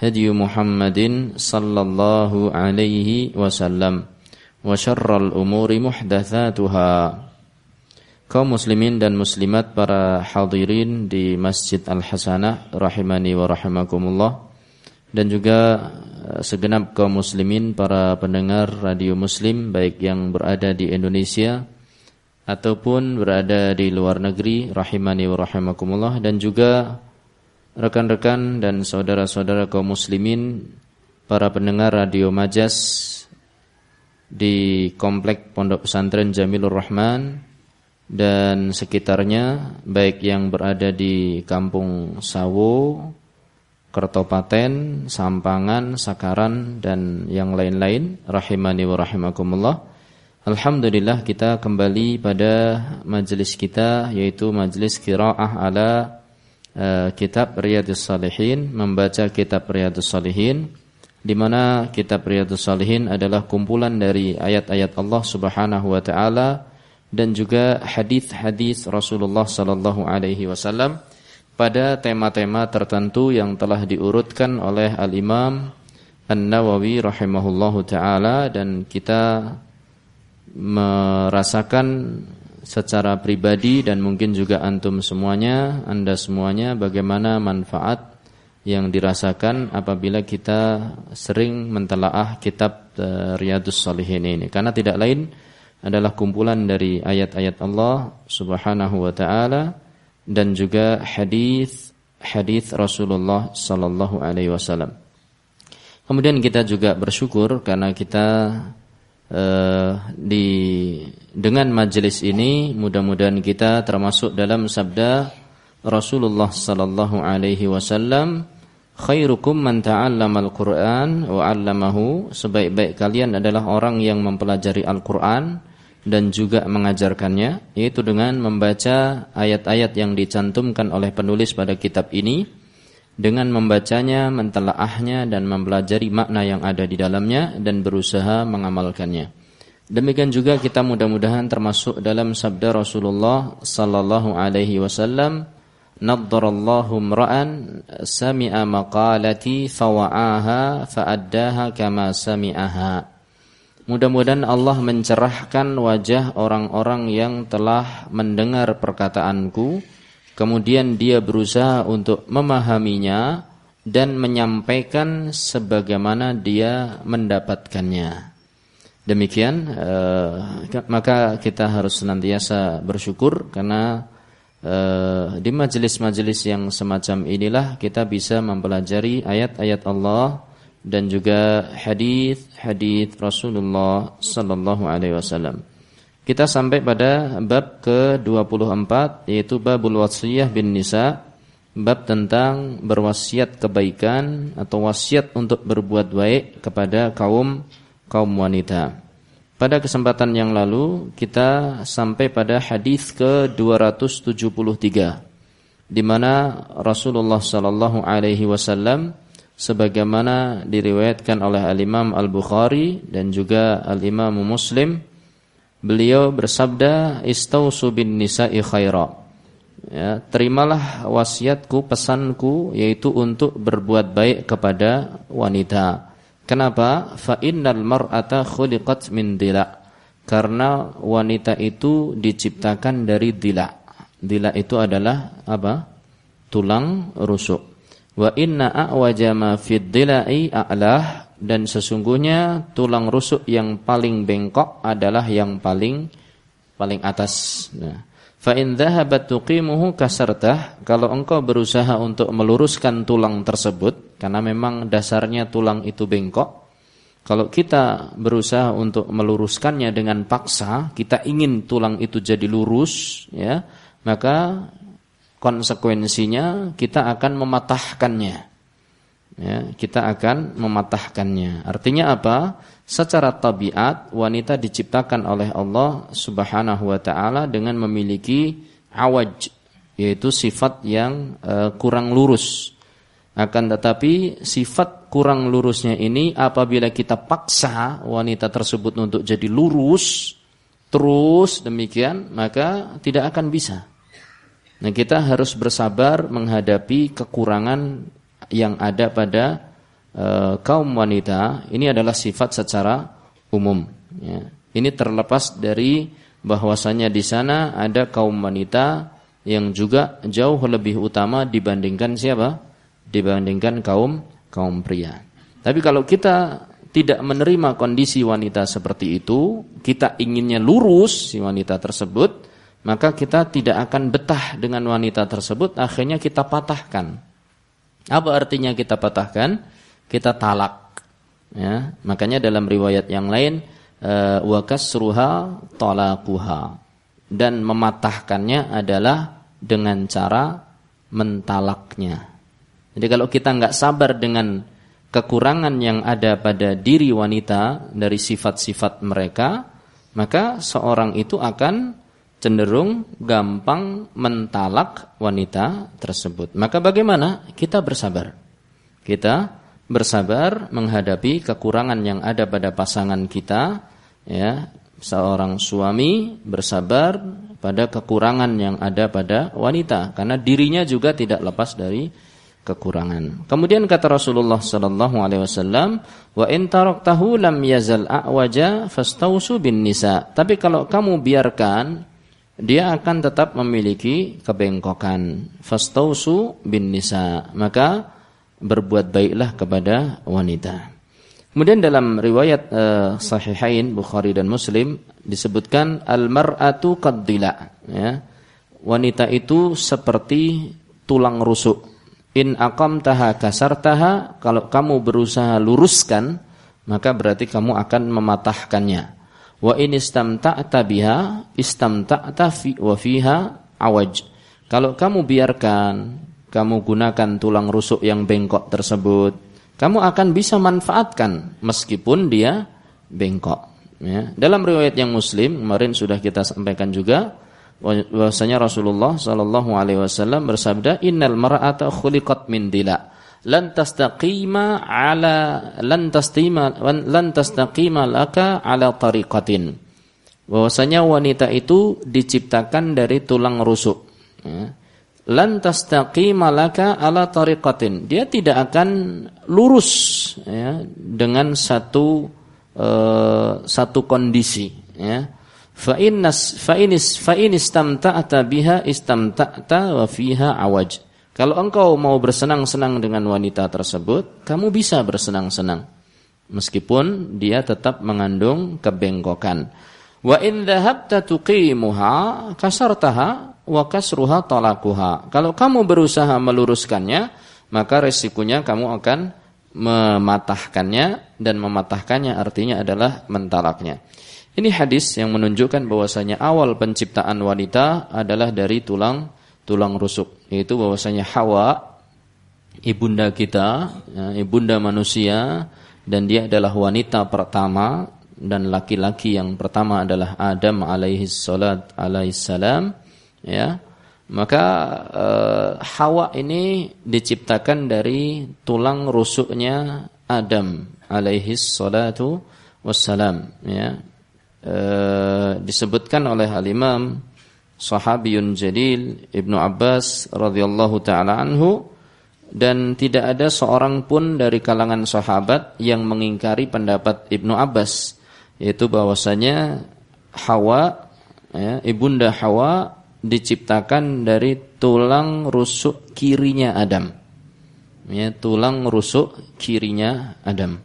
هدي محمد صلى الله عليه وسلم وشر الأمور محدثاتها kaum muslimin dan muslimat para hadirin di Masjid Al-Hasanah rahimani wa rahimakumullah dan juga eh, segenap kaum muslimin para pendengar radio muslim baik yang berada di Indonesia ataupun berada di luar negeri rahimani wa rahimakumullah dan juga rekan-rekan dan saudara-saudara kaum muslimin, para pendengar radio Majas di Komplek Pondok Pesantren Jamilur Rahman dan sekitarnya, baik yang berada di Kampung Sawo, Kertopaten, Sampangan, Sakaran dan yang lain-lain, rahimani wa rahimakumullah. Alhamdulillah kita kembali pada majelis kita yaitu majelis qiraah ala Eh, kitab Riyadhus Salihin, membaca kitab Riyadhus Salihin di mana kitab Riyadhus Salihin adalah kumpulan dari ayat-ayat Allah Subhanahu wa taala dan juga hadis-hadis Rasulullah sallallahu alaihi wasallam pada tema-tema tertentu yang telah diurutkan oleh Al-Imam An-Nawawi rahimahullahu taala dan kita merasakan secara pribadi dan mungkin juga antum semuanya, Anda semuanya bagaimana manfaat yang dirasakan apabila kita sering mentelaah kitab uh, Riyadus Salihin ini karena tidak lain adalah kumpulan dari ayat-ayat Allah Subhanahu wa taala dan juga hadis hadis Rasulullah sallallahu alaihi wasallam. Kemudian kita juga bersyukur karena kita uh, di dengan majelis ini mudah-mudahan kita termasuk dalam sabda Rasulullah sallallahu alaihi wasallam khairukum man ta'allama al-Qur'an wa 'allamahu. Sebaik-baik kalian adalah orang yang mempelajari Al-Qur'an dan juga mengajarkannya yaitu dengan membaca ayat-ayat yang dicantumkan oleh penulis pada kitab ini dengan membacanya, mentelaahnya dan mempelajari makna yang ada di dalamnya dan berusaha mengamalkannya. Demikian juga kita mudah-mudahan termasuk dalam sabda Rasulullah sallallahu alaihi wasallam, "Naddarallahu imra'an sami'a maqalati fawa'aha fa'addaha kama sami'aha." Mudah-mudahan Allah mencerahkan wajah orang-orang yang telah mendengar perkataanku, kemudian dia berusaha untuk memahaminya dan menyampaikan sebagaimana dia mendapatkannya. Demikian uh, maka kita harus senantiasa bersyukur karena uh, di majelis-majelis yang semacam inilah kita bisa mempelajari ayat-ayat Allah dan juga hadis-hadis Rasulullah sallallahu alaihi wasallam. Kita sampai pada bab ke-24 yaitu babul wasiyah bin nisa, bab tentang berwasiat kebaikan atau wasiat untuk berbuat baik kepada kaum kaum wanita. Pada kesempatan yang lalu kita sampai pada hadis ke-273 di mana Rasulullah sallallahu alaihi wasallam sebagaimana diriwayatkan oleh Al-Imam Al-Bukhari dan juga Al-Imam Muslim beliau bersabda istausu bin nisa'i khaira ya, terimalah wasiatku pesanku yaitu untuk berbuat baik kepada wanita Kenapa? Fa innal mar'ata khuliqat min dila. Karena wanita itu diciptakan dari dila. Dila itu adalah apa? Tulang rusuk. Wa inna a'waja ma fid dila'i a'lah dan sesungguhnya tulang rusuk yang paling bengkok adalah yang paling paling atas. Nah, fa in dhahabat tuqimuhu kasartah, kalau engkau berusaha untuk meluruskan tulang tersebut karena memang dasarnya tulang itu bengkok, kalau kita berusaha untuk meluruskannya dengan paksa, kita ingin tulang itu jadi lurus, ya, maka konsekuensinya kita akan mematahkannya. Ya, kita akan mematahkannya. Artinya apa? Secara tabiat wanita diciptakan oleh Allah Subhanahu wa taala dengan memiliki awaj yaitu sifat yang uh, kurang lurus. Akan tetapi sifat kurang lurusnya ini apabila kita paksa wanita tersebut untuk jadi lurus terus demikian maka tidak akan bisa. Nah, kita harus bersabar menghadapi kekurangan yang ada pada Eh, kaum wanita ini adalah sifat secara umum. Ya. Ini terlepas dari bahwasanya di sana ada kaum wanita yang juga jauh lebih utama dibandingkan siapa? Dibandingkan kaum kaum pria. Tapi kalau kita tidak menerima kondisi wanita seperti itu, kita inginnya lurus si wanita tersebut, maka kita tidak akan betah dengan wanita tersebut, akhirnya kita patahkan. Apa artinya kita patahkan? kita talak. Ya, makanya dalam riwayat yang lain eh, wa kasruha talaquha dan mematahkannya adalah dengan cara mentalaknya. Jadi kalau kita nggak sabar dengan kekurangan yang ada pada diri wanita dari sifat-sifat mereka, maka seorang itu akan cenderung gampang mentalak wanita tersebut. Maka bagaimana? Kita bersabar. Kita bersabar menghadapi kekurangan yang ada pada pasangan kita ya seorang suami bersabar pada kekurangan yang ada pada wanita karena dirinya juga tidak lepas dari kekurangan. Kemudian kata Rasulullah sallallahu alaihi wasallam, "Wa in taraktahu yazal a'waja fastausu bin nisa." Tapi kalau kamu biarkan dia akan tetap memiliki kebengkokan. Fastausu bin nisa. Maka berbuat baiklah kepada wanita. Kemudian dalam riwayat uh, sahihain Bukhari dan Muslim disebutkan al-mar'atu ya. Wanita itu seperti tulang rusuk. In aqamtaha kasartaha kalau kamu berusaha luruskan maka berarti kamu akan mematahkannya. Wa in istamta'ta biha istamta'ta fi wa fiha awaj. Kalau kamu biarkan kamu gunakan tulang rusuk yang bengkok tersebut, kamu akan bisa manfaatkan meskipun dia bengkok. Ya. Dalam riwayat yang Muslim kemarin sudah kita sampaikan juga bahwasanya Rasulullah Shallallahu Alaihi Wasallam bersabda, Innal mar'ata khuliqat min dila lan tastaqima ala lan tastaqima lan tastaqima laka ala tariqatin bahwasanya wanita itu diciptakan dari tulang rusuk ya lan tastaqima laka ala tariqatin. Dia tidak akan lurus ya, dengan satu uh, satu kondisi ya. Fa innas fa inis fa inistamta'ta biha istamta'ta wa fiha awaj. Kalau engkau mau bersenang-senang dengan wanita tersebut, kamu bisa bersenang-senang meskipun dia tetap mengandung kebengkokan. Wa in dhahabta tuqimuha kasartaha wa kasruha talakuha. Kalau kamu berusaha meluruskannya, maka resikonya kamu akan mematahkannya dan mematahkannya artinya adalah mentalaknya. Ini hadis yang menunjukkan bahwasanya awal penciptaan wanita adalah dari tulang tulang rusuk, yaitu bahwasanya Hawa ibunda kita, ya, ibunda manusia dan dia adalah wanita pertama dan laki-laki yang pertama adalah Adam alaihi salat alaihi salam ya. Maka e, Hawa ini diciptakan dari tulang rusuknya Adam alaihi salatu wassalam ya. E, disebutkan oleh al-Imam sahabiyun jalil Ibnu Abbas radhiyallahu taala anhu dan tidak ada seorang pun dari kalangan sahabat yang mengingkari pendapat Ibnu Abbas yaitu bahwasanya Hawa ya, ibunda Hawa diciptakan dari tulang rusuk kirinya Adam. Ya, tulang rusuk kirinya Adam.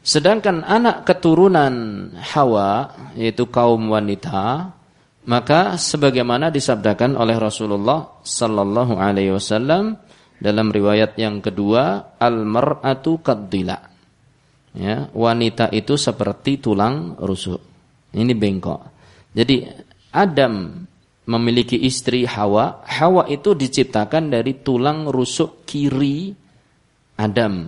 Sedangkan anak keturunan Hawa yaitu kaum wanita maka sebagaimana disabdakan oleh Rasulullah sallallahu alaihi wasallam dalam riwayat yang kedua al mar'atu kaddila ya wanita itu seperti tulang rusuk. Ini bengkok. Jadi Adam memiliki istri Hawa. Hawa itu diciptakan dari tulang rusuk kiri Adam.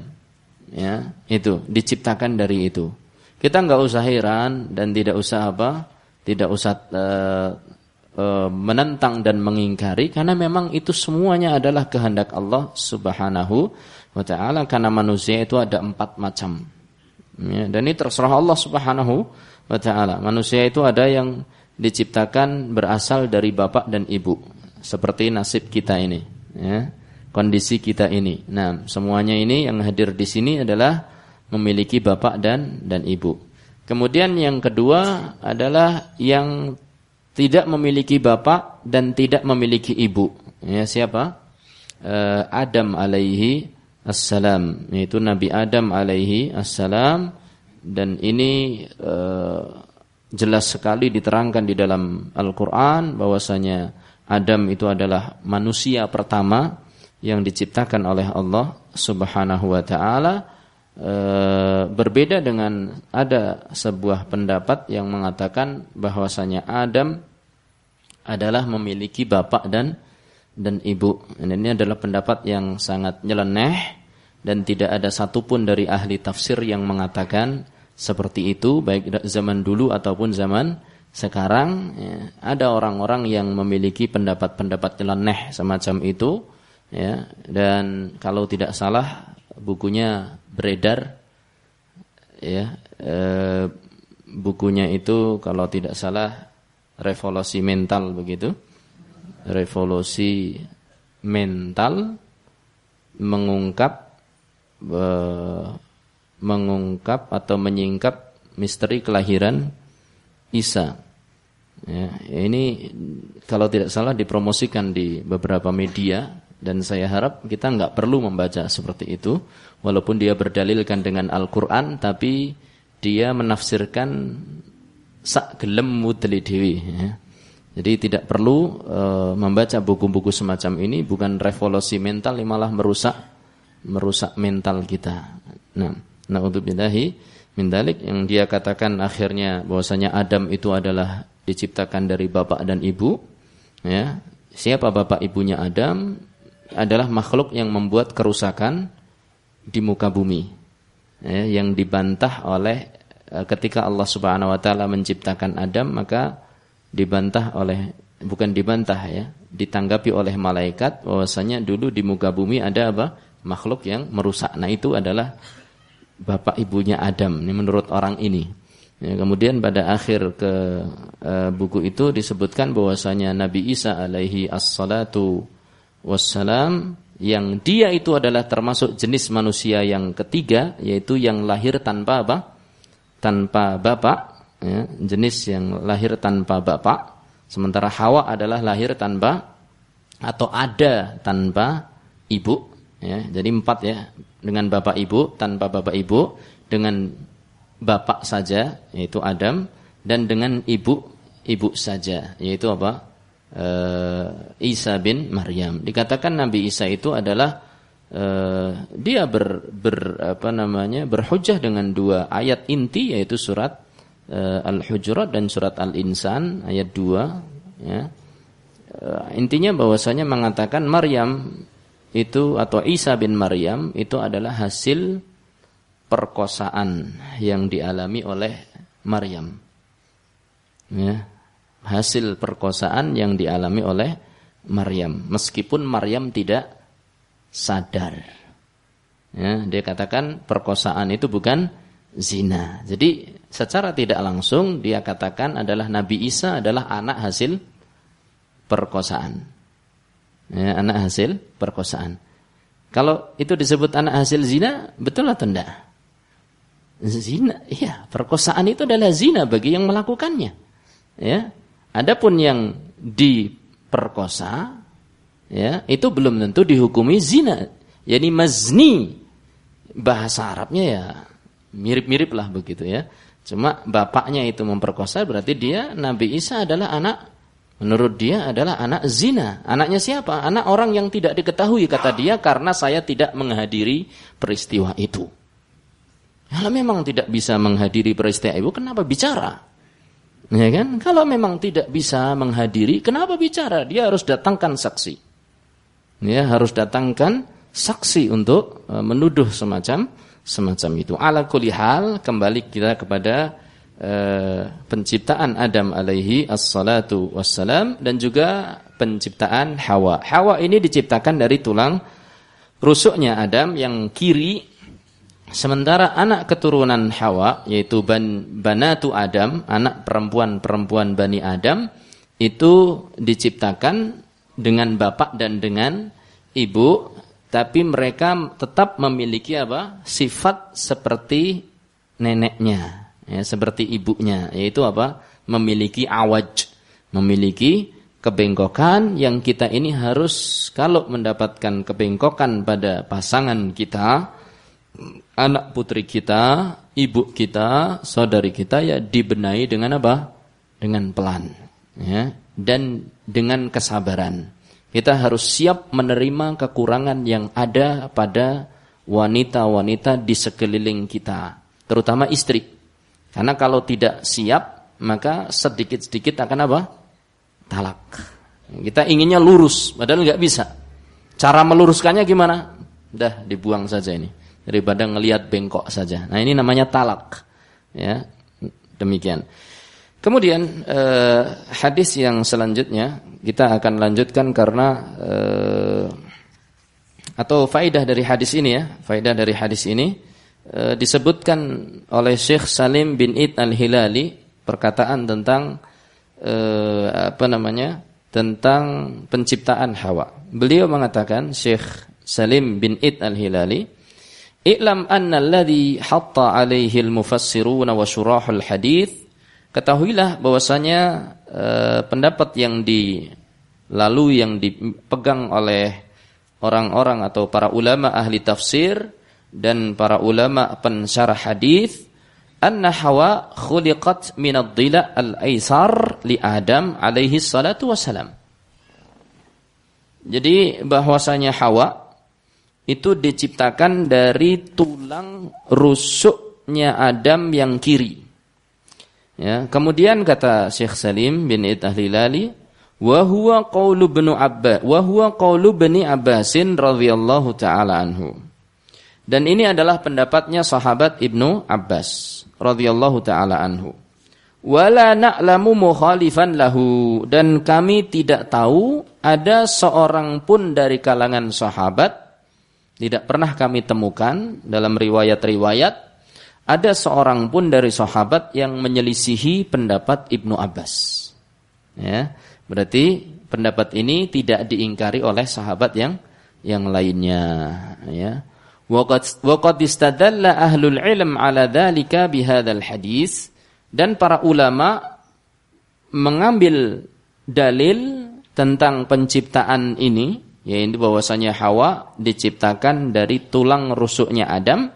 Ya itu diciptakan dari itu. Kita nggak usah heran dan tidak usah apa tidak usah uh, uh, menentang dan mengingkari karena memang itu semuanya adalah kehendak Allah Subhanahu wa taala karena manusia itu ada empat macam. Ya, dan ini terserah Allah Subhanahu wa taala. Manusia itu ada yang diciptakan berasal dari bapak dan ibu seperti nasib kita ini ya. Kondisi kita ini. Nah, semuanya ini yang hadir di sini adalah memiliki bapak dan dan ibu. Kemudian yang kedua adalah yang tidak memiliki bapak dan tidak memiliki ibu. Ya, siapa? Uh, Adam alaihi assalam, yaitu Nabi Adam alaihi assalam dan ini uh, jelas sekali diterangkan di dalam Al-Qur'an bahwasanya Adam itu adalah manusia pertama yang diciptakan oleh Allah Subhanahu wa taala e, berbeda dengan ada sebuah pendapat yang mengatakan bahwasanya Adam adalah memiliki bapak dan dan ibu. Dan ini adalah pendapat yang sangat nyeleneh dan tidak ada satupun dari ahli tafsir yang mengatakan seperti itu baik zaman dulu ataupun zaman sekarang ya, ada orang-orang yang memiliki pendapat-pendapat nyeleneh semacam itu ya dan kalau tidak salah bukunya beredar ya e, bukunya itu kalau tidak salah revolusi mental begitu. Revolusi mental mengungkap e, mengungkap atau menyingkap misteri kelahiran Isa. Ya, ini kalau tidak salah dipromosikan di beberapa media dan saya harap kita nggak perlu membaca seperti itu walaupun dia berdalilkan dengan Al-Qur'an tapi dia menafsirkan sak gelem mudli dewi ya. Jadi tidak perlu e, membaca buku-buku semacam ini bukan revolusi mental malah merusak merusak mental kita. Nah, naudzubillahi min dalik yang dia katakan akhirnya bahwasanya Adam itu adalah diciptakan dari bapak dan ibu ya. Siapa bapak ibunya Adam? Adalah makhluk yang membuat kerusakan di muka bumi ya, yang dibantah oleh eh, ketika Allah Subhanahu wa taala menciptakan Adam maka dibantah oleh bukan dibantah ya ditanggapi oleh malaikat bahwasanya dulu di muka bumi ada apa? Makhluk yang merusak. Nah itu adalah bapak ibunya Adam ini menurut orang ini. Ya, kemudian pada akhir ke uh, buku itu disebutkan bahwasanya Nabi Isa alaihi as-salatu wassalam yang dia itu adalah termasuk jenis manusia yang ketiga yaitu yang lahir tanpa apa? tanpa bapak ya, jenis yang lahir tanpa bapak sementara Hawa adalah lahir tanpa atau ada tanpa ibu ya. Jadi empat ya dengan bapak ibu tanpa bapak ibu dengan bapak saja yaitu Adam dan dengan ibu ibu saja yaitu apa uh, Isa bin Maryam. Dikatakan Nabi Isa itu adalah uh, dia ber, ber apa namanya berhujah dengan dua ayat inti yaitu surat uh, Al-Hujurat dan surat Al-Insan ayat 2 ya. Uh, intinya bahwasanya mengatakan Maryam itu atau Isa bin Maryam itu adalah hasil perkosaan yang dialami oleh Maryam. Ya, hasil perkosaan yang dialami oleh Maryam. Meskipun Maryam tidak sadar. Ya, dia katakan perkosaan itu bukan zina. Jadi secara tidak langsung dia katakan adalah Nabi Isa adalah anak hasil perkosaan. Ya, anak hasil perkosaan. Kalau itu disebut anak hasil zina betul atau tidak zina iya perkosaan itu adalah zina bagi yang melakukannya. Ya Adapun yang diperkosa ya, itu belum tentu dihukumi zina. Yani mazni bahasa Arabnya ya mirip-mirip lah begitu ya. Cuma bapaknya itu memperkosa berarti dia Nabi Isa adalah anak Menurut dia adalah anak zina. Anaknya siapa? Anak orang yang tidak diketahui kata dia karena saya tidak menghadiri peristiwa itu. Kalau memang tidak bisa menghadiri peristiwa itu, kenapa bicara? Ya kan? Kalau memang tidak bisa menghadiri, kenapa bicara? Dia harus datangkan saksi. Ya, harus datangkan saksi untuk e, menuduh semacam semacam itu. Ala kulli hal, kembali kita kepada Eh, penciptaan Adam alaihi assalatu wassalam dan juga penciptaan Hawa. Hawa ini diciptakan dari tulang rusuknya Adam yang kiri sementara anak keturunan Hawa yaitu ban, banatu Adam, anak perempuan-perempuan Bani Adam itu diciptakan dengan bapak dan dengan ibu tapi mereka tetap memiliki apa? sifat seperti neneknya ya, seperti ibunya yaitu apa memiliki awaj memiliki kebengkokan yang kita ini harus kalau mendapatkan kebengkokan pada pasangan kita anak putri kita ibu kita saudari kita ya dibenahi dengan apa dengan pelan ya dan dengan kesabaran kita harus siap menerima kekurangan yang ada pada wanita-wanita di sekeliling kita terutama istri karena kalau tidak siap, maka sedikit-sedikit akan apa? Talak. Kita inginnya lurus, padahal nggak bisa. Cara meluruskannya gimana? Dah dibuang saja ini. Daripada ngelihat bengkok saja. Nah ini namanya talak. Ya, demikian. Kemudian eh, hadis yang selanjutnya kita akan lanjutkan karena eh, atau faidah dari hadis ini ya, faidah dari hadis ini e, disebutkan oleh Syekh Salim bin Id Al-Hilali perkataan tentang e, apa namanya? tentang penciptaan Hawa. Beliau mengatakan Syekh Salim bin Id Al-Hilali, "I'lam anna alladhi hatta 'alaihi al-mufassiruna wa syurahul hadith" Ketahuilah bahwasanya e, pendapat yang dilalui yang dipegang oleh orang-orang atau para ulama ahli tafsir dan para ulama pensyarah hadis anna Hawa khuliqat min ad-dila al-aisar li Adam alaihi salatu wasalam. Jadi bahwasanya Hawa itu diciptakan dari tulang rusuknya Adam yang kiri. Ya, kemudian kata Syekh Salim bin Itahlilali, wa huwa qaulu ibnu Abbas, wa huwa bani Abbasin radhiyallahu taala anhu. Dan ini adalah pendapatnya sahabat Ibnu Abbas radhiyallahu taala anhu. Wala na'lamu mukhalifan lahu dan kami tidak tahu ada seorang pun dari kalangan sahabat tidak pernah kami temukan dalam riwayat-riwayat ada seorang pun dari sahabat yang menyelisihi pendapat Ibnu Abbas. Ya, berarti pendapat ini tidak diingkari oleh sahabat yang yang lainnya, ya. Waqad istadalla ahlul ilm ala dhalika bihadzal hadis dan para ulama mengambil dalil tentang penciptaan ini yaitu bahwasanya Hawa diciptakan dari tulang rusuknya Adam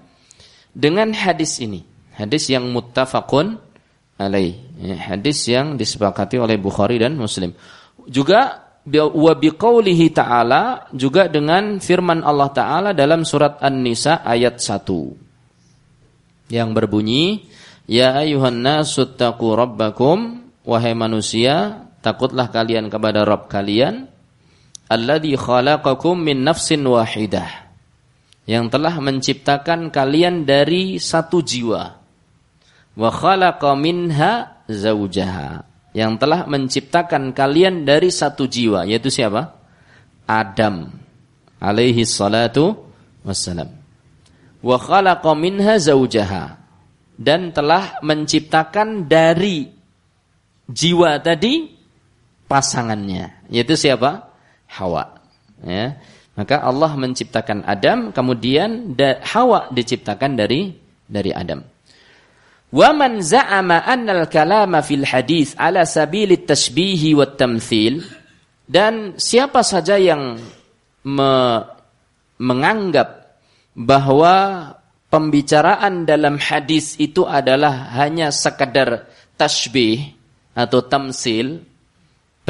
dengan hadis ini. Hadis yang muttafaqun alaih. Ya, hadis yang disepakati oleh Bukhari dan Muslim. Juga wa biqaulihi ta'ala juga dengan firman Allah taala dalam surat An-Nisa ayat 1 yang berbunyi ya ayuhan nasu rabbakum wahai manusia takutlah kalian kepada Rabb kalian alladzi khalaqakum min nafsin wahidah yang telah menciptakan kalian dari satu jiwa wa khalaqa minha zaujaha yang telah menciptakan kalian dari satu jiwa yaitu siapa? Adam alaihi salatu wassalam. Wa khalaqa minha zaujaha dan telah menciptakan dari jiwa tadi pasangannya yaitu siapa? Hawa. Ya. Maka Allah menciptakan Adam kemudian Hawa diciptakan dari dari Adam. Wa man za'ama anna al-kalama fil hadis ala sabil tashbihi wa tamthil dan siapa saja yang me menganggap bahwa pembicaraan dalam hadis itu adalah hanya sekadar tashbih atau tamsil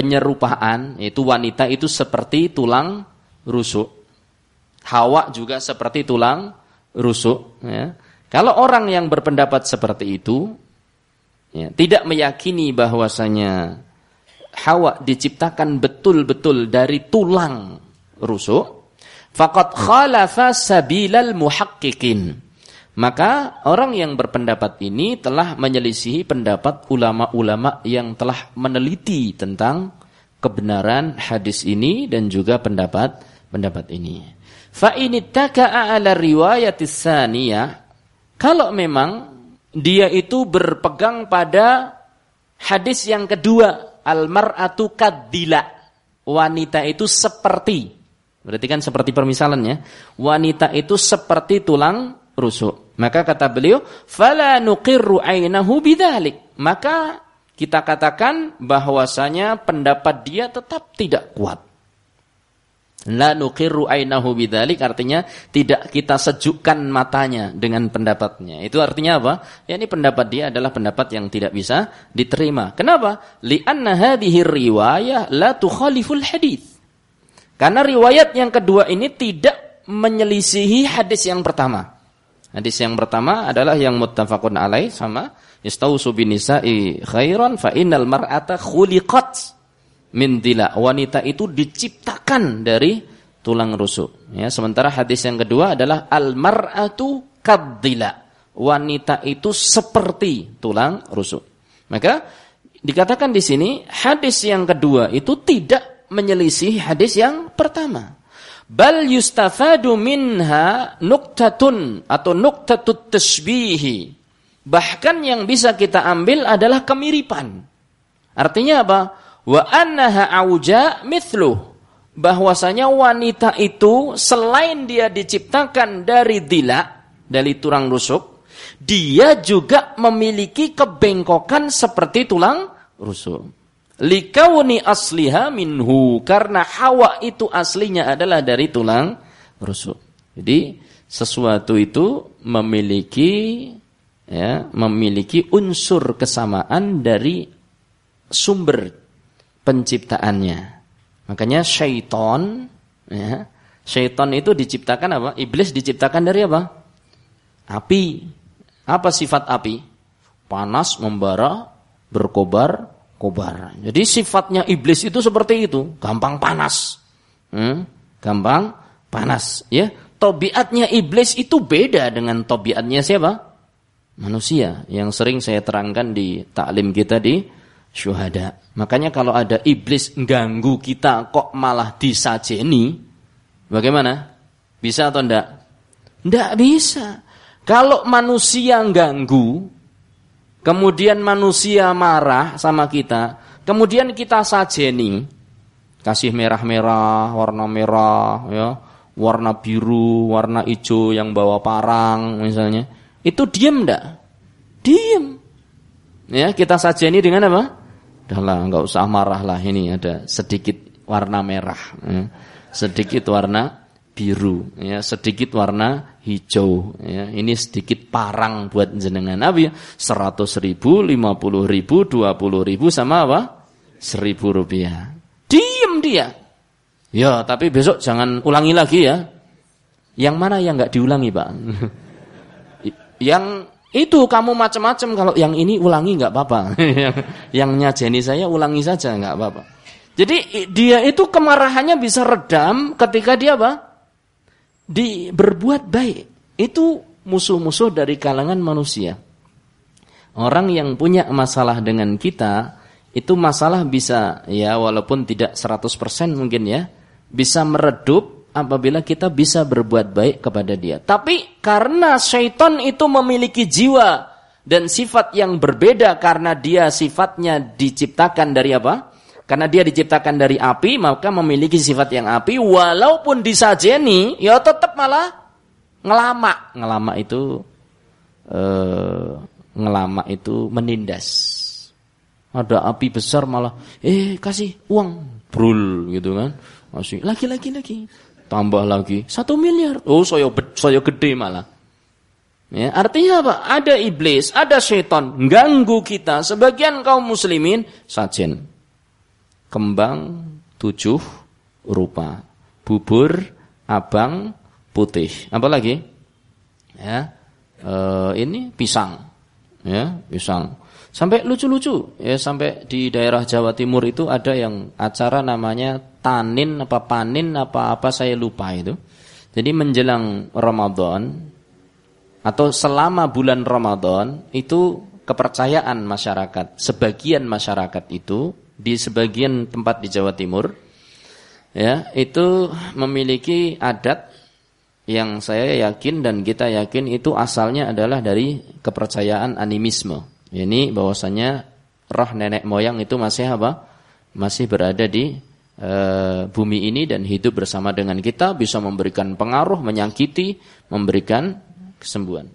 penyerupaan yaitu wanita itu seperti tulang rusuk. Hawa juga seperti tulang rusuk ya. Kalau orang yang berpendapat seperti itu ya, tidak meyakini bahwasanya Hawa diciptakan betul-betul dari tulang rusuk, faqad khalafa sabilal muhaqqiqin. Maka orang yang berpendapat ini telah menyelisihi pendapat ulama-ulama yang telah meneliti tentang kebenaran hadis ini dan juga pendapat pendapat ini. Fa 'ala riwayatis saniyah kalau memang dia itu berpegang pada hadis yang kedua al-mar'atu kadila wanita itu seperti berarti kan seperti permisalannya wanita itu seperti tulang rusuk maka kata beliau fala nuqirru ainahu bidzalik maka kita katakan bahwasanya pendapat dia tetap tidak kuat La nuqirru ainahu bidzalik artinya tidak kita sejukkan matanya dengan pendapatnya. Itu artinya apa? Ya ini pendapat dia adalah pendapat yang tidak bisa diterima. Kenapa? Li'anna hadhihi riwayah la tukhaliful hadis. Karena riwayat yang kedua ini tidak menyelisihi hadis yang pertama. Hadis yang pertama adalah yang muttafaqun alaih sama istausu binisa'i khairan fa innal mar'ata khuliqat min dila. Wanita itu diciptakan dari tulang rusuk. Ya, sementara hadis yang kedua adalah al mar'atu kadila. Wanita itu seperti tulang rusuk. Maka dikatakan di sini hadis yang kedua itu tidak menyelisih hadis yang pertama. Bal yustafadu minha nuktatun atau nuktatut tashbihi. Bahkan yang bisa kita ambil adalah kemiripan. Artinya apa? wa annaha auja mithluh bahwasanya wanita itu selain dia diciptakan dari dila dari tulang rusuk dia juga memiliki kebengkokan seperti tulang rusuk likauni asliha minhu karena hawa itu aslinya adalah dari tulang rusuk jadi sesuatu itu memiliki ya memiliki unsur kesamaan dari sumber penciptaannya. Makanya syaiton, ya, syaiton itu diciptakan apa? Iblis diciptakan dari apa? Api. Apa sifat api? Panas, membara, berkobar, kobar. Jadi sifatnya iblis itu seperti itu, gampang panas. Hmm? Gampang panas, ya. Tobiatnya iblis itu beda dengan tobiatnya siapa? Manusia yang sering saya terangkan di taklim kita di syuhada. Makanya kalau ada iblis ganggu kita kok malah disajeni, bagaimana? Bisa atau enggak? Enggak bisa. Kalau manusia ganggu, kemudian manusia marah sama kita, kemudian kita sajeni, kasih merah-merah, warna merah, ya, warna biru, warna hijau yang bawa parang misalnya, itu diem enggak? Diem. Ya, kita sajeni dengan apa? Udahlah, nggak usah marah lah ini ada sedikit warna merah, ya. sedikit warna biru, ya, sedikit warna hijau. Ya. Ini sedikit parang buat jenengan Nabi. Ya. Seratus ribu, lima puluh ribu, dua puluh ribu sama apa? Seribu rupiah. Diem dia. Ya, tapi besok jangan ulangi lagi ya. Yang mana yang nggak diulangi, Pak? yang itu kamu macam-macam kalau yang ini ulangi nggak apa-apa. yang nyajeni saya ulangi saja nggak apa-apa. Jadi dia itu kemarahannya bisa redam ketika dia apa? Di berbuat baik. Itu musuh-musuh dari kalangan manusia. Orang yang punya masalah dengan kita itu masalah bisa ya walaupun tidak 100% mungkin ya bisa meredup apabila kita bisa berbuat baik kepada dia. Tapi karena syaitan itu memiliki jiwa dan sifat yang berbeda karena dia sifatnya diciptakan dari apa? Karena dia diciptakan dari api, maka memiliki sifat yang api walaupun disajeni, ya tetap malah ngelama. Ngelama itu eh, ngelama itu menindas. Ada api besar malah eh kasih uang brul gitu kan. Masih lagi lagi lagi tambah lagi satu miliar. Oh, saya saya gede malah. Ya, artinya apa? Ada iblis, ada setan ganggu kita. Sebagian kaum muslimin sajen. Kembang tujuh rupa. Bubur, abang, putih. Apa lagi? Ya, e, ini pisang. Ya, pisang. Sampai lucu-lucu ya sampai di daerah Jawa Timur itu ada yang acara namanya tanin apa panin apa apa saya lupa itu. Jadi menjelang Ramadan atau selama bulan Ramadan itu kepercayaan masyarakat, sebagian masyarakat itu di sebagian tempat di Jawa Timur ya, itu memiliki adat yang saya yakin dan kita yakin itu asalnya adalah dari kepercayaan animisme. Ini bahwasanya roh nenek moyang itu masih apa? Masih berada di e, bumi ini dan hidup bersama dengan kita bisa memberikan pengaruh, menyakiti, memberikan kesembuhan.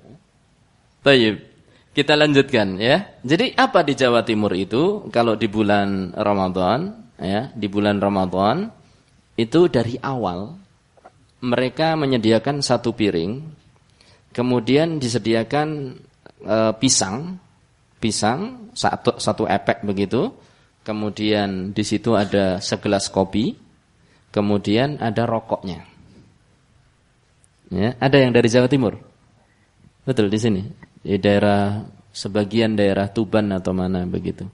Baik. Kita lanjutkan ya. Jadi apa di Jawa Timur itu kalau di bulan Ramadan ya, di bulan Ramadan itu dari awal mereka menyediakan satu piring kemudian disediakan e, pisang pisang satu satu epek begitu. Kemudian di situ ada segelas kopi. Kemudian ada rokoknya. Ya, ada yang dari Jawa Timur. Betul di sini. Di daerah sebagian daerah Tuban atau mana begitu.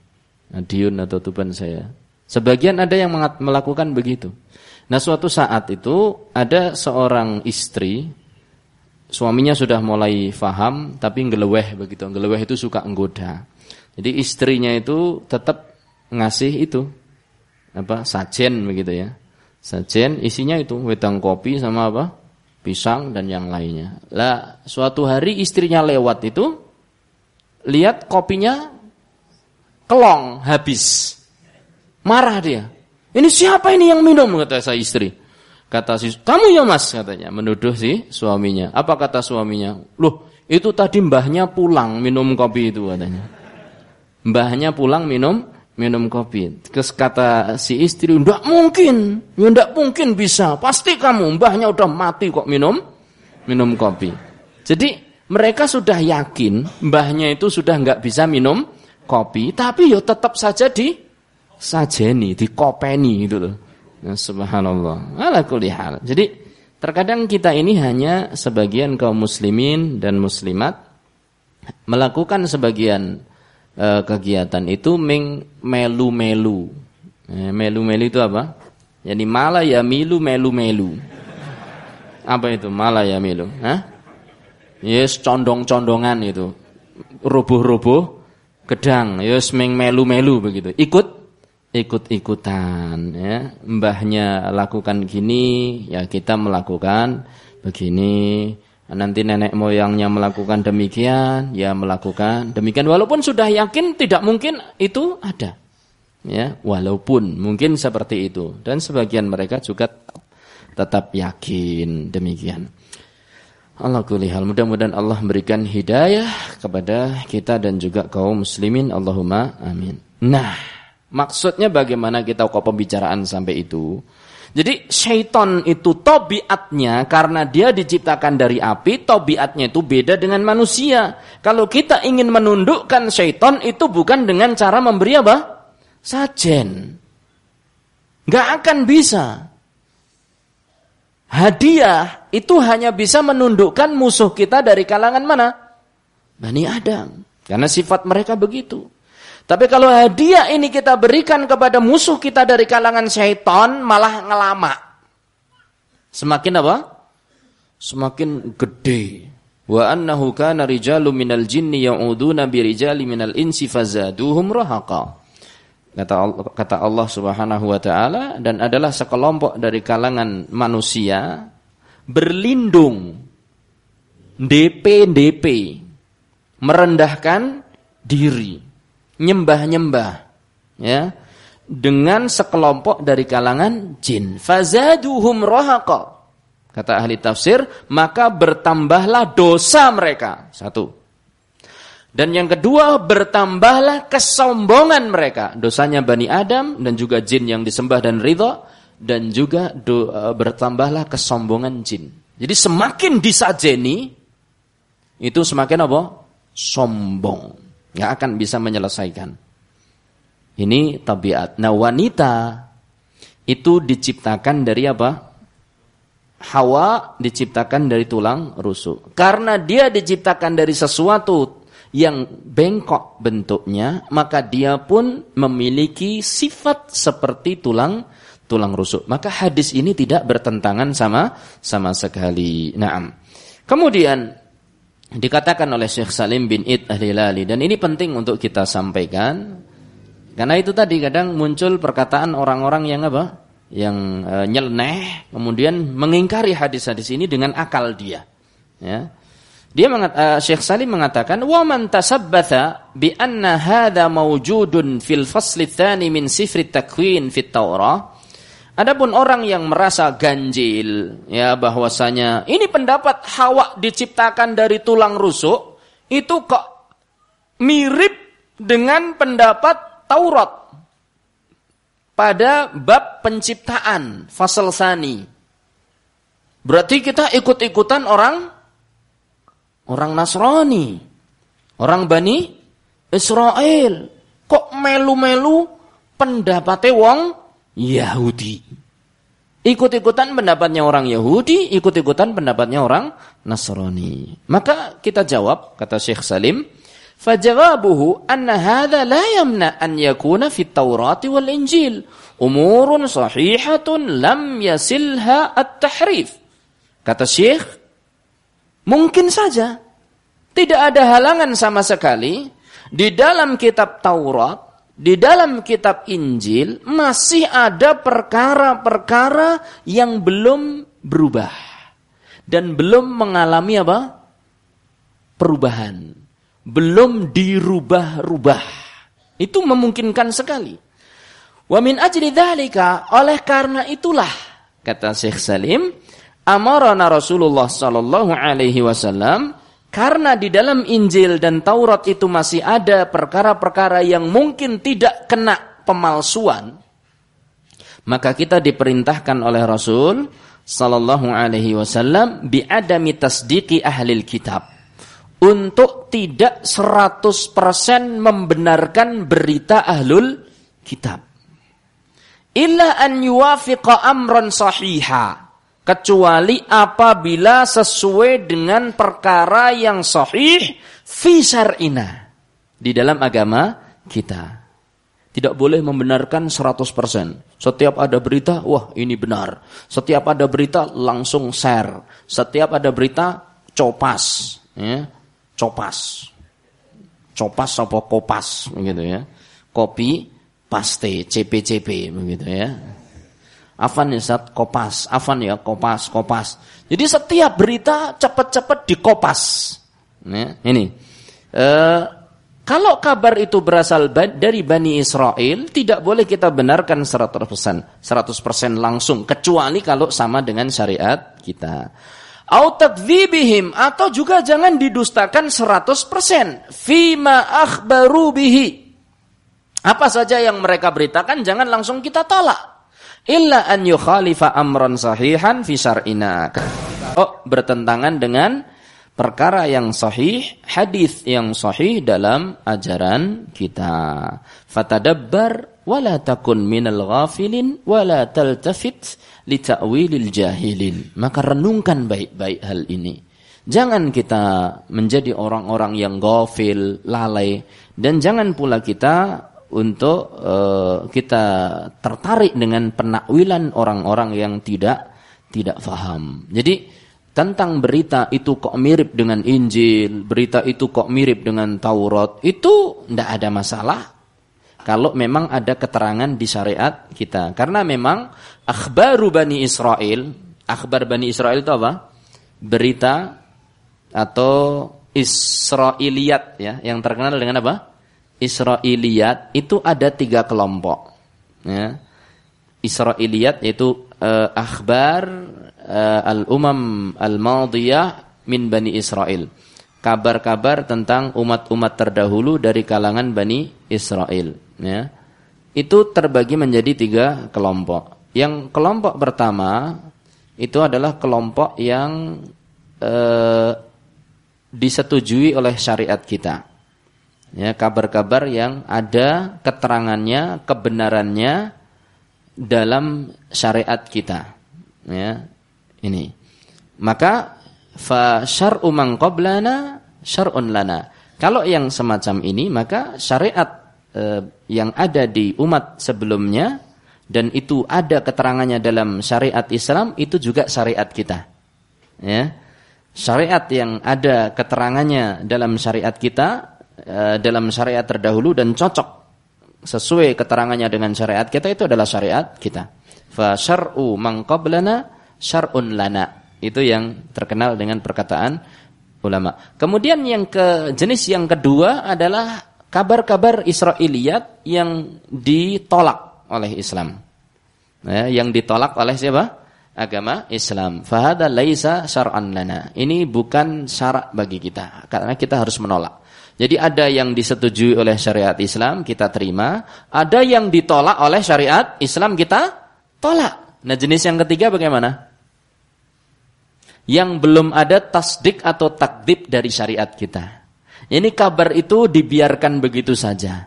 Madiun atau Tuban saya. Sebagian ada yang melakukan begitu. Nah, suatu saat itu ada seorang istri suaminya sudah mulai faham tapi ngeleweh begitu. Ngeleweh itu suka nggoda. Jadi istrinya itu tetap ngasih itu apa sajen begitu ya. Sajen isinya itu wedang kopi sama apa? Pisang dan yang lainnya. Lah suatu hari istrinya lewat itu lihat kopinya kelong habis. Marah dia. Ini siapa ini yang minum kata saya istri. Kata si, kamu ya mas katanya, menuduh si suaminya. Apa kata suaminya? Loh, itu tadi mbahnya pulang minum kopi itu katanya. Mbahnya pulang minum minum kopi. Terus kata si istri, ndak mungkin, ya ndak mungkin bisa. Pasti kamu, mbahnya udah mati kok minum minum kopi. Jadi mereka sudah yakin mbahnya itu sudah nggak bisa minum kopi, tapi yo ya tetap saja di sajeni, di kopeni gitu loh. Ya, subhanallah. Ala kulli hal. Jadi terkadang kita ini hanya sebagian kaum muslimin dan muslimat melakukan sebagian uh, kegiatan itu melu-melu. Eh, melu-melu itu apa? Jadi malah ya milu melu-melu. Apa itu malah ya milu? Hah? Yes, condong-condongan itu. Rubuh-rubuh gedang, yes meng melu-melu begitu. Ikut ikut-ikutan ya mbahnya lakukan gini ya kita melakukan begini nanti nenek moyangnya melakukan demikian ya melakukan demikian. Walaupun sudah yakin tidak mungkin itu ada. Ya walaupun mungkin seperti itu. Dan sebagian mereka juga tetap yakin demikian. Allah kulihal mudah-mudahan Allah memberikan hidayah kepada kita dan juga kaum muslimin. Allahumma amin. Nah Maksudnya bagaimana kita kok pembicaraan sampai itu? Jadi syaitan itu tobiatnya karena dia diciptakan dari api, tobiatnya itu beda dengan manusia. Kalau kita ingin menundukkan syaitan itu bukan dengan cara memberi apa? Sajen. Gak akan bisa. Hadiah itu hanya bisa menundukkan musuh kita dari kalangan mana? Bani Adam. Karena sifat mereka begitu. Tapi kalau hadiah ini kita berikan kepada musuh kita dari kalangan syaitan, malah ngelama. Semakin apa? Semakin gede. Wa annahu kana rijalu minal jinni ya'uduna rijali minal insi fazaduhum rahaqa. Kata Allah, kata Allah Subhanahu wa taala dan adalah sekelompok dari kalangan manusia berlindung DP-DP merendahkan diri nyembah-nyembah ya dengan sekelompok dari kalangan jin. Fazaduhum rahaqa kata ahli tafsir maka bertambahlah dosa mereka. Satu. Dan yang kedua bertambahlah kesombongan mereka. Dosanya Bani Adam dan juga jin yang disembah dan ridho dan juga do, e, bertambahlah kesombongan jin. Jadi semakin disajeni itu semakin apa? Sombong nggak akan bisa menyelesaikan. Ini tabiat. Nah, wanita itu diciptakan dari apa? Hawa diciptakan dari tulang rusuk. Karena dia diciptakan dari sesuatu yang bengkok bentuknya, maka dia pun memiliki sifat seperti tulang tulang rusuk. Maka hadis ini tidak bertentangan sama sama sekali. Naam. Kemudian dikatakan oleh Syekh Salim bin Id Ahlilali dan ini penting untuk kita sampaikan karena itu tadi kadang muncul perkataan orang-orang yang apa? Yang e, nyeleneh kemudian mengingkari hadis-hadis ini dengan akal dia. Ya. Dia mengat, uh, Syekh Salim mengatakan wa man tasabbatha bi anna hadha mawjudun fil fasl tsani min sifri takwin fit Taurah Adapun orang yang merasa ganjil ya bahwasanya ini pendapat Hawa diciptakan dari tulang rusuk itu kok mirip dengan pendapat Taurat pada bab penciptaan fasal sani. Berarti kita ikut-ikutan orang orang Nasrani, orang Bani Israel. Kok melu-melu pendapatnya wong Yahudi. Ikut-ikutan pendapatnya orang Yahudi, ikut-ikutan pendapatnya orang Nasrani. Maka kita jawab, kata Syekh Salim, anna hadha la yamna an yakuna fit Taurati wal Injil umurun sahihatun lam yasilha at-tahrif. Kata Syekh, mungkin saja tidak ada halangan sama sekali di dalam kitab Taurat di dalam kitab Injil masih ada perkara-perkara yang belum berubah dan belum mengalami apa? perubahan. Belum dirubah-rubah. Itu memungkinkan sekali. Wa min ajli dzalika oleh karena itulah kata Syekh Salim amarana Rasulullah sallallahu alaihi wasallam karena di dalam Injil dan Taurat itu masih ada perkara-perkara yang mungkin tidak kena pemalsuan, maka kita diperintahkan oleh Rasul sallallahu alaihi wasallam biadami tasdiqi ahli kitab untuk tidak 100% membenarkan berita ahlul kitab. Illa an yuwafiqa amran sahiha kecuali apabila sesuai dengan perkara yang sahih fi syar'ina di dalam agama kita. Tidak boleh membenarkan 100%. Setiap ada berita, wah ini benar. Setiap ada berita langsung share. Setiap ada berita copas, ya. Copas. Copas apa kopas begitu ya. Kopi paste, CPCP begitu ya. Afan ya Ustaz, kopas. Afan ya, kopas, kopas. Jadi setiap berita cepat-cepat dikopas. Ini. E, kalau kabar itu berasal dari Bani Israel, tidak boleh kita benarkan 100%. 100% langsung. Kecuali kalau sama dengan syariat kita. Atau juga jangan didustakan 100%. Fima akhbaru bihi. Apa saja yang mereka beritakan jangan langsung kita tolak illa an yukhalifa amran sahihan fi syar'ina. Oh, bertentangan dengan perkara yang sahih, hadis yang sahih dalam ajaran kita. Fatadabbar wala takun minal ghafilin wala taltafit li ta'wilil jahilin. Maka renungkan baik-baik hal ini. Jangan kita menjadi orang-orang yang ghafil, lalai dan jangan pula kita untuk uh, kita tertarik dengan penakwilan orang-orang yang tidak tidak faham. Jadi tentang berita itu kok mirip dengan Injil, berita itu kok mirip dengan Taurat, itu tidak ada masalah. Kalau memang ada keterangan di syariat kita. Karena memang akhbaru Bani Israel, akhbar Bani Israel itu apa? Berita atau Israiliyat ya, yang terkenal dengan apa? Israiliyat itu ada tiga kelompok. Ya. Israiliyat yaitu uh, akhbar uh, al-umam al-madiyah min Bani Israel. Kabar-kabar tentang umat-umat terdahulu dari kalangan Bani Israel. Ya. Itu terbagi menjadi tiga kelompok. Yang kelompok pertama itu adalah kelompok yang uh, disetujui oleh syariat kita Ya, kabar-kabar yang ada keterangannya, kebenarannya dalam syariat kita. Ya, ini. Maka fa syar'u man qablana syar'un lana. Kalau yang semacam ini maka syariat eh, yang ada di umat sebelumnya dan itu ada keterangannya dalam syariat Islam itu juga syariat kita. Ya. Syariat yang ada keterangannya dalam syariat kita dalam syariat terdahulu dan cocok sesuai keterangannya dengan syariat kita itu adalah syariat kita. Fa syar'u man qablana syar'un lana. Itu yang terkenal dengan perkataan ulama. Kemudian yang ke jenis yang kedua adalah kabar-kabar Israiliyat yang ditolak oleh Islam. Ya, yang ditolak oleh siapa? Agama Islam. Fahada laisa syar'an lana. Ini bukan syarat bagi kita karena kita harus menolak. Jadi ada yang disetujui oleh syariat Islam kita terima, ada yang ditolak oleh syariat Islam kita tolak. Nah jenis yang ketiga bagaimana? Yang belum ada tasdik atau takdib dari syariat kita. Ini kabar itu dibiarkan begitu saja.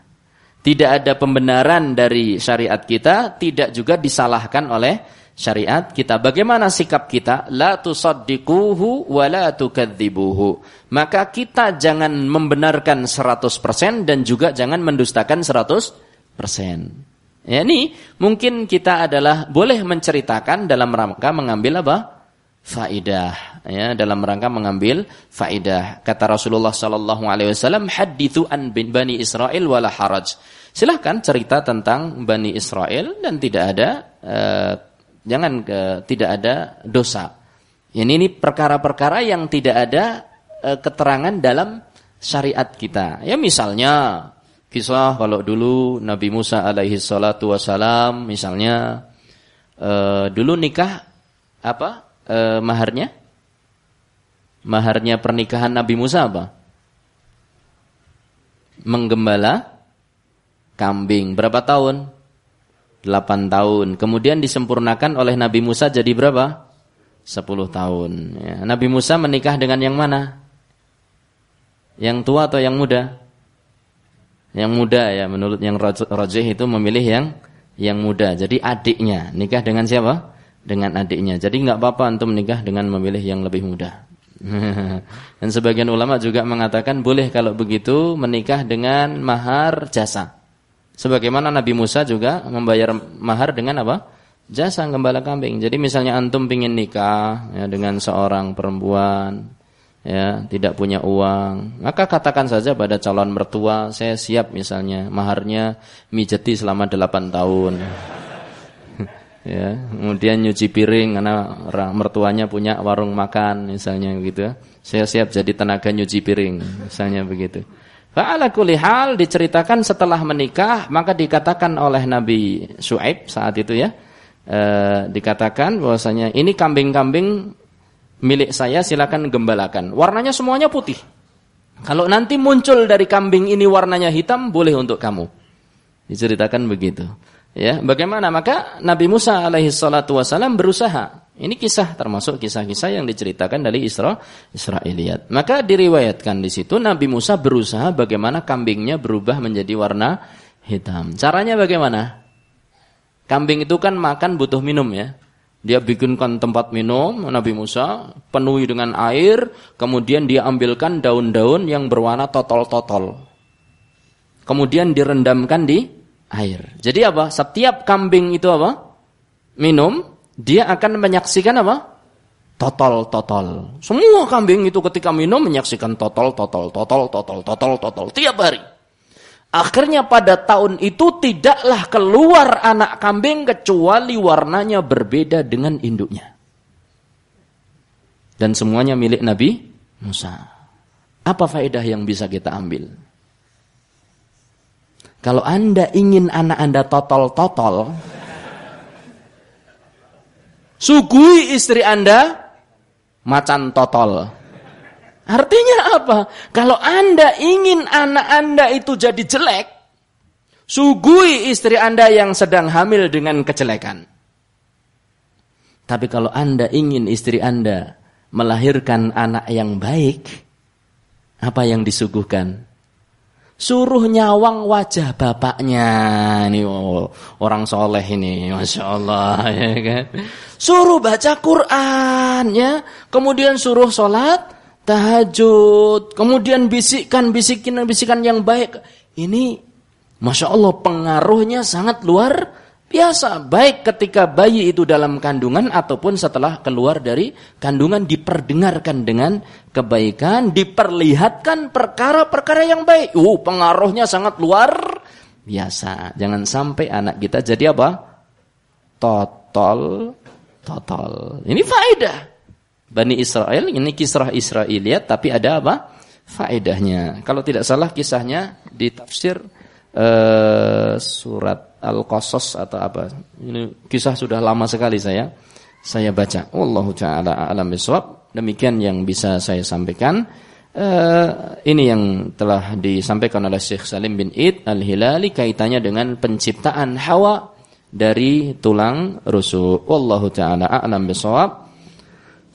Tidak ada pembenaran dari syariat kita, tidak juga disalahkan oleh syariat kita. Bagaimana sikap kita? La tusaddiquhu wa la tukadzibuhu. Maka kita jangan membenarkan 100% dan juga jangan mendustakan 100%. Ya, ini mungkin kita adalah boleh menceritakan dalam rangka mengambil apa? faidah ya dalam rangka mengambil faidah kata Rasulullah sallallahu alaihi wasallam hadithu an bin bani Israel wala haraj silahkan cerita tentang bani Israel dan tidak ada uh, Jangan ke, tidak ada dosa. Ini ini perkara-perkara yang tidak ada e, keterangan dalam syariat kita. Ya misalnya kisah kalau dulu Nabi Musa alaihi salatu wasalam misalnya e, dulu nikah apa e, maharnya? Maharnya pernikahan Nabi Musa apa? Menggembala kambing. Berapa tahun? 8 tahun. Kemudian disempurnakan oleh Nabi Musa jadi berapa? 10 tahun. Ya. Nabi Musa menikah dengan yang mana? Yang tua atau yang muda? Yang muda ya, menurut yang rojih itu memilih yang yang muda. Jadi adiknya nikah dengan siapa? Dengan adiknya. Jadi nggak apa-apa untuk menikah dengan memilih yang lebih muda. Dan sebagian ulama juga mengatakan boleh kalau begitu menikah dengan mahar jasa. Sebagaimana Nabi Musa juga membayar mahar dengan apa? Jasa gembala kambing. Jadi misalnya antum pingin nikah ya, dengan seorang perempuan, ya tidak punya uang, maka katakan saja pada calon mertua, saya siap misalnya maharnya mijeti selama 8 tahun. ya, kemudian nyuci piring karena mertuanya punya warung makan misalnya gitu. Saya siap jadi tenaga nyuci piring misalnya begitu. Fa'ala kulli hal diceritakan setelah menikah maka dikatakan oleh Nabi Su'aib saat itu ya e, dikatakan bahwasanya ini kambing-kambing milik saya silakan gembalakan. Warnanya semuanya putih. Kalau nanti muncul dari kambing ini warnanya hitam boleh untuk kamu. Diceritakan begitu. Ya, bagaimana? Maka Nabi Musa alaihi salatu wasallam berusaha ini kisah termasuk kisah-kisah yang diceritakan dari Isra Israiliyat. Maka diriwayatkan di situ Nabi Musa berusaha bagaimana kambingnya berubah menjadi warna hitam. Caranya bagaimana? Kambing itu kan makan butuh minum ya. Dia bikinkan tempat minum Nabi Musa penuhi dengan air, kemudian dia ambilkan daun-daun yang berwarna totol-totol. Kemudian direndamkan di air. Jadi apa? Setiap kambing itu apa? Minum, dia akan menyaksikan apa? Totol, totol. Semua kambing itu ketika minum menyaksikan totol, totol, totol, totol, totol, totol, tiap hari. Akhirnya pada tahun itu tidaklah keluar anak kambing kecuali warnanya berbeda dengan induknya. Dan semuanya milik Nabi Musa. Apa faedah yang bisa kita ambil? Kalau anda ingin anak anda totol-totol, Sugui istri Anda macan totol. Artinya apa? Kalau Anda ingin anak Anda itu jadi jelek, sugui istri Anda yang sedang hamil dengan kejelekan. Tapi kalau Anda ingin istri Anda melahirkan anak yang baik, apa yang disuguhkan? Suruh nyawang wajah bapaknya. Ini orang soleh ini, masya Allah ya kan. Suruh baca Quran ya, kemudian suruh sholat tahajud, kemudian bisikan bisikan bisikan yang baik. Ini masya Allah pengaruhnya sangat luar Biasa, baik ketika bayi itu dalam kandungan ataupun setelah keluar dari kandungan diperdengarkan dengan kebaikan, diperlihatkan perkara-perkara yang baik. Uh, pengaruhnya sangat luar biasa. Jangan sampai anak kita jadi apa? Total, total. Ini faedah. Bani Israel, ini kisah Israeliat, tapi ada apa? Faedahnya. Kalau tidak salah kisahnya di tafsir uh, surat Al-Qasas atau apa. Ini kisah sudah lama sekali saya saya baca. Wallahu taala alam bisawab. Demikian yang bisa saya sampaikan. Uh, ini yang telah disampaikan oleh Syekh Salim bin Id Al-Hilali kaitannya dengan penciptaan Hawa dari tulang rusuk. Wallahu taala a'lam bisawab.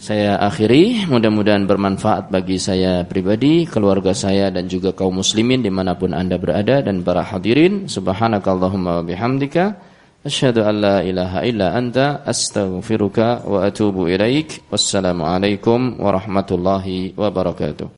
Saya akhiri, mudah-mudahan bermanfaat bagi saya pribadi, keluarga saya dan juga kaum muslimin di mana pun anda berada dan para hadirin. Subhanakallahumma bihamdika. Asyhadu an la ilaha illa anta astaghfiruka wa atubu ilaik. Wassalamualaikum warahmatullahi wabarakatuh.